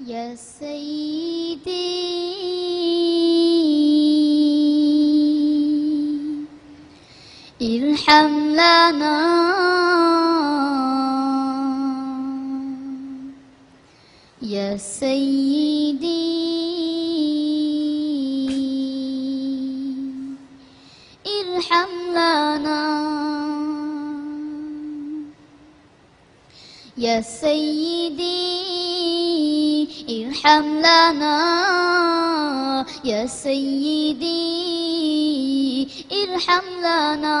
يا سيدي. ارحم لنا. يا سيدي. ارحم لنا. يا سيدي. ارحم لنا يا سيدي ارحم لنا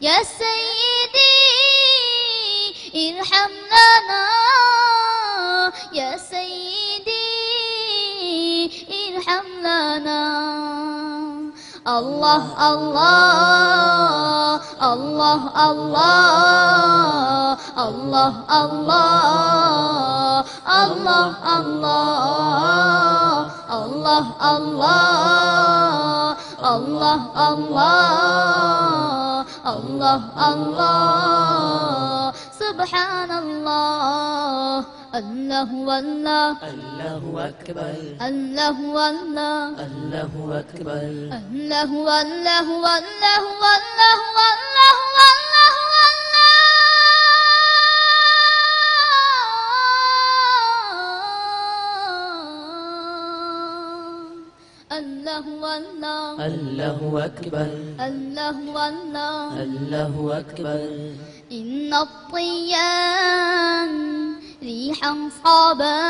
يا سيدي ارحم لنا يا سيدي ارحم لنا الله الله. الله الله. الله الله. الله الله الله الله الله الله الله الله سبحان الله الله والله الله أكبر. الله والله الله أكبر الله والله والله والله والله الله والله الله أكبر. الله والله الله أكبر. إن الطيان ريحا صابا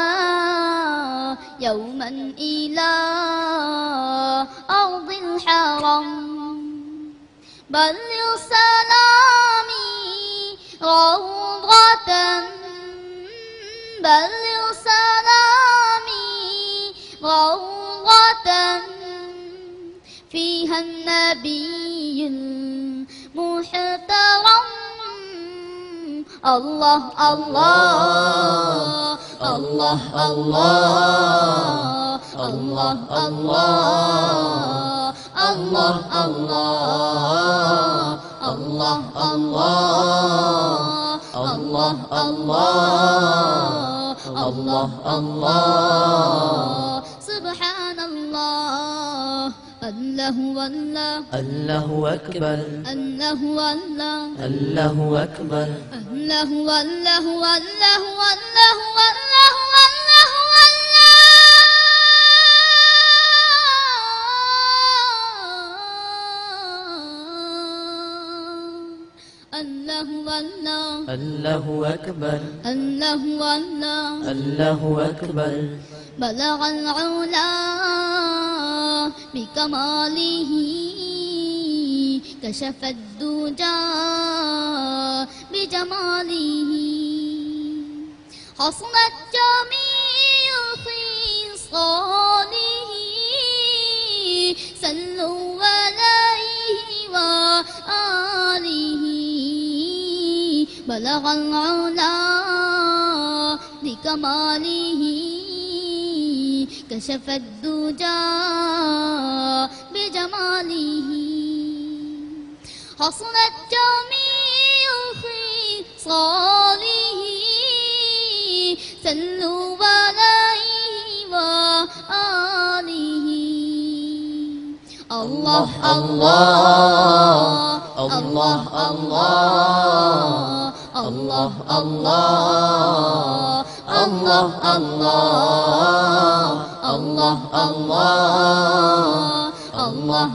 يوما إلى أرض الحرم. بلغ سلامي روضة. بلغ سلامي روضة. فيها النبي المحترم الله الله. الله الله. الله الله. الله الله. الله الله. الله الله الله سبحان الله والله. الله أكبر. الله والله. الله أكبر. الله والله والله والله والله والله الله والله. الله أكبر. الله والله. الله أكبر. بلغ العلا. بكماله كشف الدجى بجماله حصلت جميع خصاله سلوا عليه وآله بلغ العلا بكماله كشف الدجى بجماله. حصلت جميع خصاله سلوا عليه وآله. الله الله الله الله الله الله الله الله. الله الله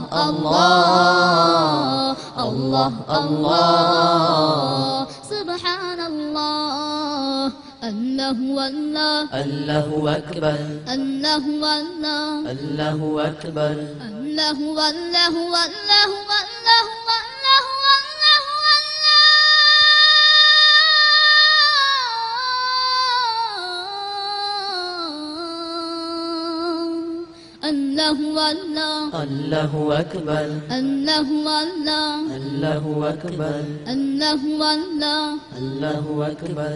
الله الله. سبحان الله الله والله الله أكبر الله والله الله أكبر الله والله والله والله الله الله الله أكبر. الله الله الله أكبر. الله الله الله أكبر.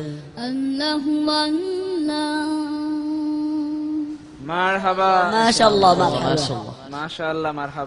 الله الله مرحبا. ما شاء الله الله ما شاء الله مرحبا.